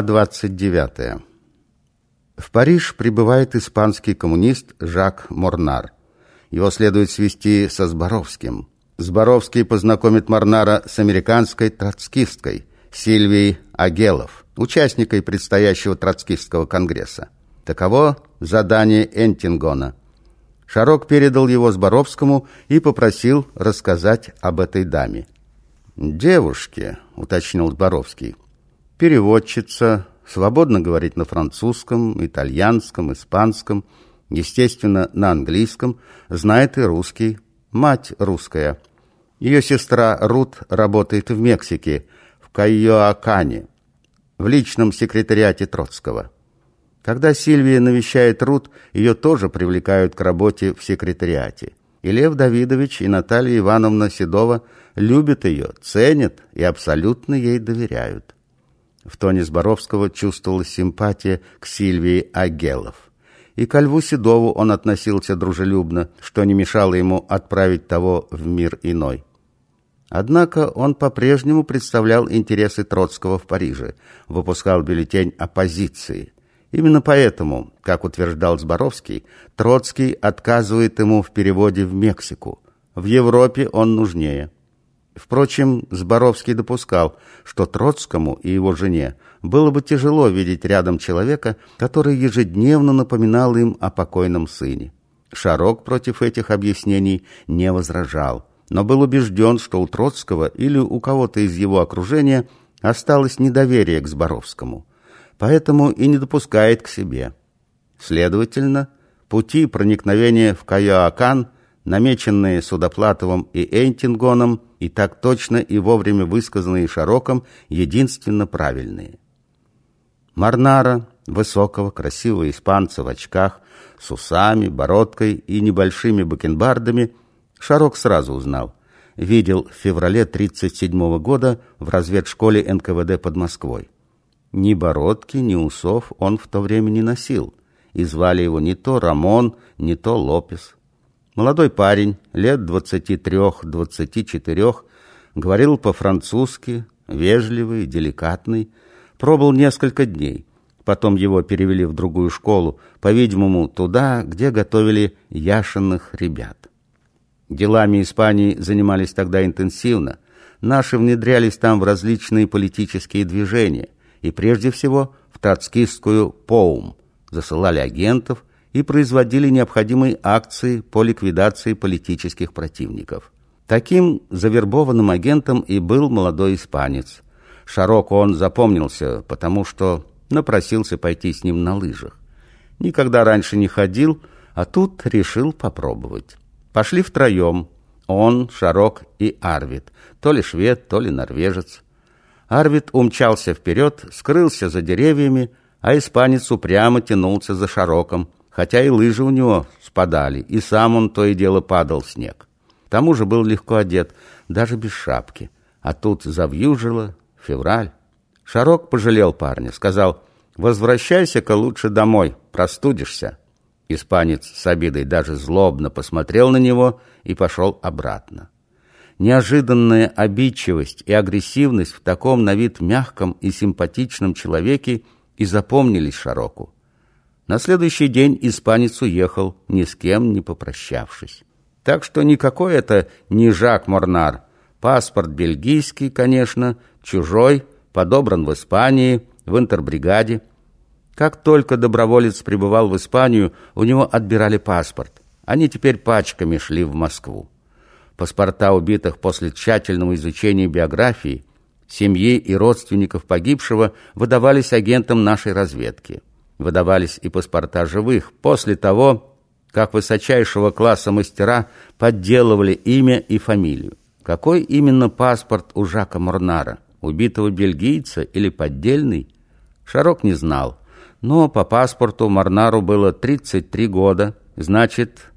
Глава 29. В Париж прибывает испанский коммунист Жак Морнар. Его следует свести со Зборовским. Зборовский познакомит Морнара с американской троцкисткой Сильвией Агелов, участникой предстоящего троцкистского конгресса. Таково задание Энтингона. Шарок передал его Зборовскому и попросил рассказать об этой даме. «Девушке», — уточнил Зборовский, — переводчица, свободно говорит на французском, итальянском, испанском, естественно, на английском, знает и русский, мать русская. Ее сестра Рут работает в Мексике, в Кайоакане, в личном секретариате Троцкого. Когда Сильвия навещает Рут, ее тоже привлекают к работе в секретариате. И Лев Давидович, и Наталья Ивановна Седова любят ее, ценят и абсолютно ей доверяют. В тоне Зборовского чувствовалась симпатия к Сильвии Агелов. И ко Льву Седову он относился дружелюбно, что не мешало ему отправить того в мир иной. Однако он по-прежнему представлял интересы Троцкого в Париже, выпускал бюллетень оппозиции. Именно поэтому, как утверждал Зборовский, Троцкий отказывает ему в переводе в Мексику. В Европе он нужнее. Впрочем, Зборовский допускал, что Троцкому и его жене было бы тяжело видеть рядом человека, который ежедневно напоминал им о покойном сыне. Шарок против этих объяснений не возражал, но был убежден, что у Троцкого или у кого-то из его окружения осталось недоверие к Зборовскому, поэтому и не допускает к себе. Следовательно, пути проникновения в Кайоакан – намеченные Судоплатовым и Эйнтингоном, и так точно и вовремя высказанные Шароком, единственно правильные. Марнара, высокого, красивого испанца в очках, с усами, бородкой и небольшими бакенбардами, Шарок сразу узнал. Видел в феврале 1937 года в разведшколе НКВД под Москвой. Ни бородки, ни усов он в то время не носил, и звали его не то Рамон, не то Лопес. Молодой парень, лет двадцати трех-двадцати четырех, говорил по-французски, вежливый, деликатный, пробыл несколько дней. Потом его перевели в другую школу, по-видимому, туда, где готовили яшенных ребят. Делами Испании занимались тогда интенсивно. Наши внедрялись там в различные политические движения, и прежде всего в троцкистскую ПОУМ, засылали агентов, и производили необходимые акции по ликвидации политических противников. Таким завербованным агентом и был молодой испанец. Широко он запомнился, потому что напросился пойти с ним на лыжах. Никогда раньше не ходил, а тут решил попробовать. Пошли втроем. Он, Шарок и Арвид. То ли швед, то ли норвежец. Арвид умчался вперед, скрылся за деревьями, а испанец упрямо тянулся за Шароком, хотя и лыжи у него спадали, и сам он то и дело падал в снег. К тому же был легко одет, даже без шапки. А тут завьюжило, февраль. Шарок пожалел парня, сказал, «Возвращайся-ка лучше домой, простудишься». Испанец с обидой даже злобно посмотрел на него и пошел обратно. Неожиданная обидчивость и агрессивность в таком на вид мягком и симпатичном человеке и запомнились Шароку. На следующий день испанец уехал, ни с кем не попрощавшись. Так что никакой это не Жак Морнар. Паспорт бельгийский, конечно, чужой, подобран в Испании, в интербригаде. Как только доброволец прибывал в Испанию, у него отбирали паспорт. Они теперь пачками шли в Москву. Паспорта убитых после тщательного изучения биографии, семьи и родственников погибшего выдавались агентам нашей разведки выдавались и паспорта живых, после того, как высочайшего класса мастера подделывали имя и фамилию. Какой именно паспорт у Жака Морнара? Убитого бельгийца или поддельный? Шарок не знал. Но по паспорту Морнару было 33 года, значит,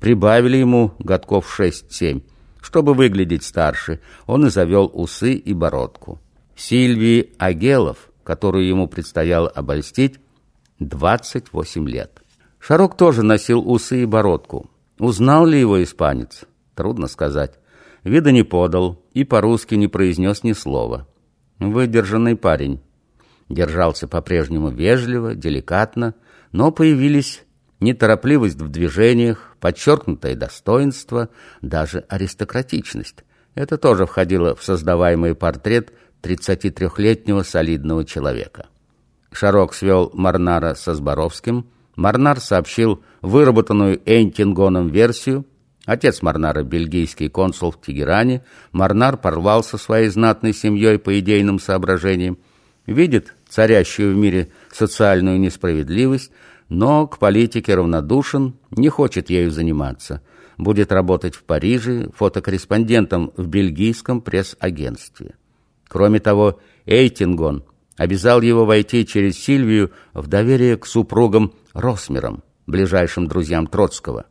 прибавили ему годков 6-7. Чтобы выглядеть старше, он и завел усы и бородку. Сильвии Агелов, которую ему предстояло обольстить, 28 лет. Шарок тоже носил усы и бородку. Узнал ли его испанец? Трудно сказать. Вида не подал и по-русски не произнес ни слова. Выдержанный парень. держался по-прежнему вежливо, деликатно, но появились неторопливость в движениях, подчеркнутое достоинство, даже аристократичность. Это тоже входило в создаваемый портрет 33-летнего солидного человека. Шарок свел Марнара со Зборовским. Марнар сообщил выработанную Эйнтингоном версию. Отец Марнара – бельгийский консул в Тегеране. Марнар порвал со своей знатной семьей по идейным соображениям. Видит царящую в мире социальную несправедливость, но к политике равнодушен, не хочет ею заниматься. Будет работать в Париже фотокорреспондентом в бельгийском пресс-агентстве. Кроме того, Эйтингон обязал его войти через Сильвию в доверие к супругам Росмерам, ближайшим друзьям Троцкого.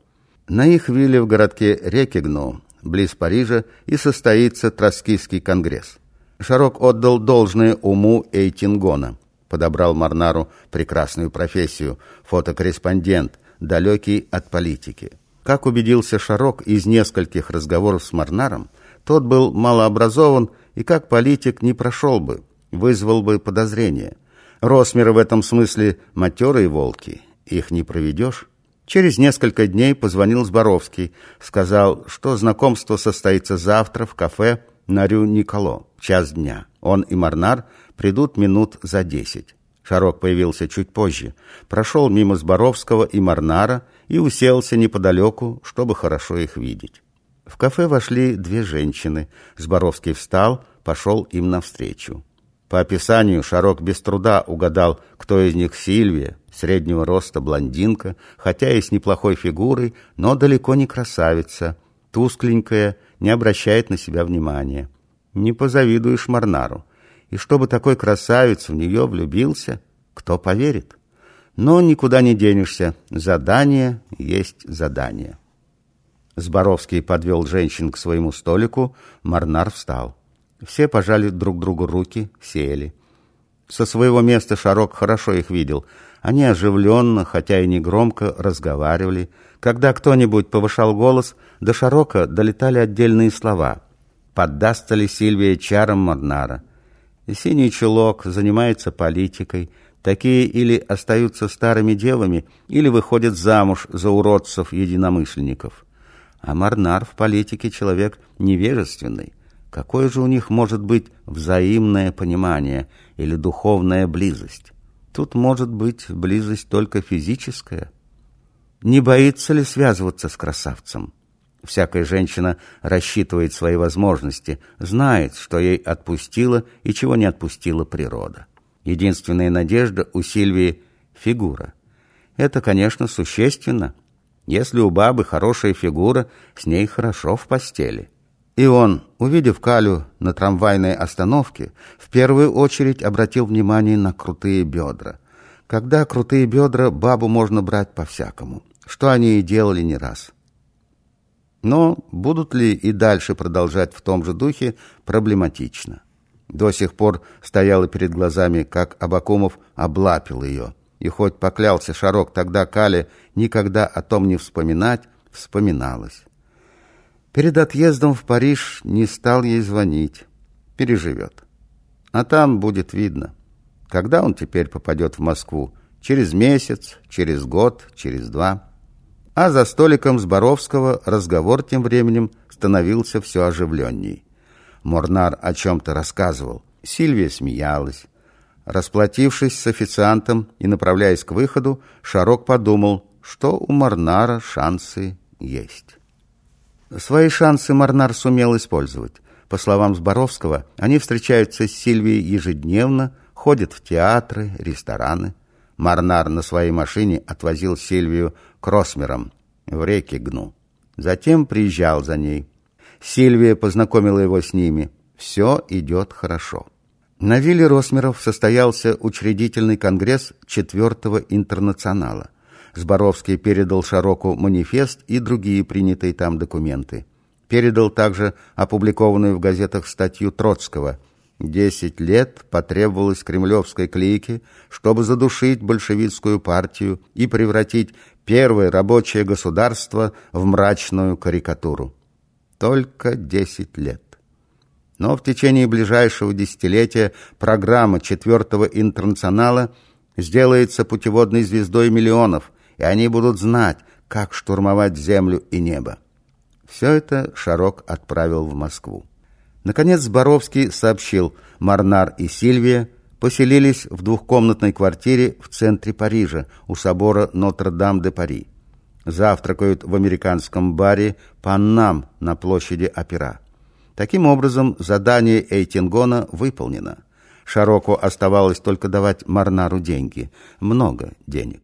На их вилле в городке Рекигну, близ Парижа, и состоится Троцкийский конгресс. Шарок отдал должное уму Эйтингона – подобрал Марнару прекрасную профессию – фотокорреспондент, далекий от политики. Как убедился Шарок из нескольких разговоров с Марнаром, тот был малообразован и как политик не прошел бы, вызвал бы подозрения. Росмеры в этом смысле матерые волки, их не проведешь. Через несколько дней позвонил Зборовский, сказал, что знакомство состоится завтра в кафе на Рю Николо, час дня. Он и Марнар придут минут за десять. Шарок появился чуть позже, прошел мимо Зборовского и Марнара и уселся неподалеку, чтобы хорошо их видеть. В кафе вошли две женщины. Зборовский встал, пошел им навстречу. По описанию Шарок без труда угадал, кто из них Сильвия, среднего роста блондинка, хотя и с неплохой фигурой, но далеко не красавица, тускленькая, не обращает на себя внимания. Не позавидуешь Марнару. И чтобы такой красавец в нее влюбился, кто поверит? Но никуда не денешься. Задание есть задание. Зборовский подвел женщин к своему столику, Марнар встал. Все пожали друг другу руки, сели. Со своего места Шарок хорошо их видел. Они оживленно, хотя и не громко, разговаривали. Когда кто-нибудь повышал голос, до Шарока долетали отдельные слова. Поддастся ли Сильвия чарам Марнара? Синий чулок занимается политикой. Такие или остаются старыми девами, или выходят замуж за уродцев-единомышленников. А Марнар в политике человек невежественный. Какое же у них может быть взаимное понимание или духовная близость? Тут может быть близость только физическая. Не боится ли связываться с красавцем? Всякая женщина рассчитывает свои возможности, знает, что ей отпустила и чего не отпустила природа. Единственная надежда у Сильвии – фигура. Это, конечно, существенно. Если у бабы хорошая фигура, с ней хорошо в постели. И он, увидев Калю на трамвайной остановке, в первую очередь обратил внимание на крутые бедра. Когда крутые бедра, бабу можно брать по-всякому, что они и делали не раз. Но будут ли и дальше продолжать в том же духе, проблематично. До сих пор стояло перед глазами, как Абакумов облапил ее. И хоть поклялся Шарок тогда Кале никогда о том не вспоминать, вспоминалось. Перед отъездом в Париж не стал ей звонить. Переживет. А там будет видно. Когда он теперь попадет в Москву? Через месяц, через год, через два. А за столиком Зборовского разговор тем временем становился все оживленней. Морнар о чем-то рассказывал. Сильвия смеялась. Расплатившись с официантом и направляясь к выходу, Шарок подумал, что у Морнара шансы есть. Свои шансы Морнар сумел использовать. По словам Зборовского, они встречаются с Сильвией ежедневно, ходят в театры, рестораны. Марнар на своей машине отвозил Сильвию к Росмерам в реке Гну. Затем приезжал за ней. Сильвия познакомила его с ними. Все идет хорошо. На вилле Росмеров состоялся учредительный конгресс Четвертого интернационала. Зборовский передал Шароку манифест и другие принятые там документы. Передал также опубликованную в газетах статью Троцкого Десять лет потребовалось кремлевской клике, чтобы задушить большевистскую партию и превратить первое рабочее государство в мрачную карикатуру. Только десять лет. Но в течение ближайшего десятилетия программа четвертого интернационала сделается путеводной звездой миллионов, и они будут знать, как штурмовать землю и небо. Все это Шарок отправил в Москву. Наконец Зборовский сообщил, Марнар и Сильвия поселились в двухкомнатной квартире в центре Парижа, у собора Нотр-Дам-де-Пари. Завтракают в американском баре «Паннам» на площади Опера. Таким образом, задание Эйтингона выполнено. Шароку оставалось только давать Марнару деньги. Много денег.